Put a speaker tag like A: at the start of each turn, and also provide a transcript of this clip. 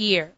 A: ear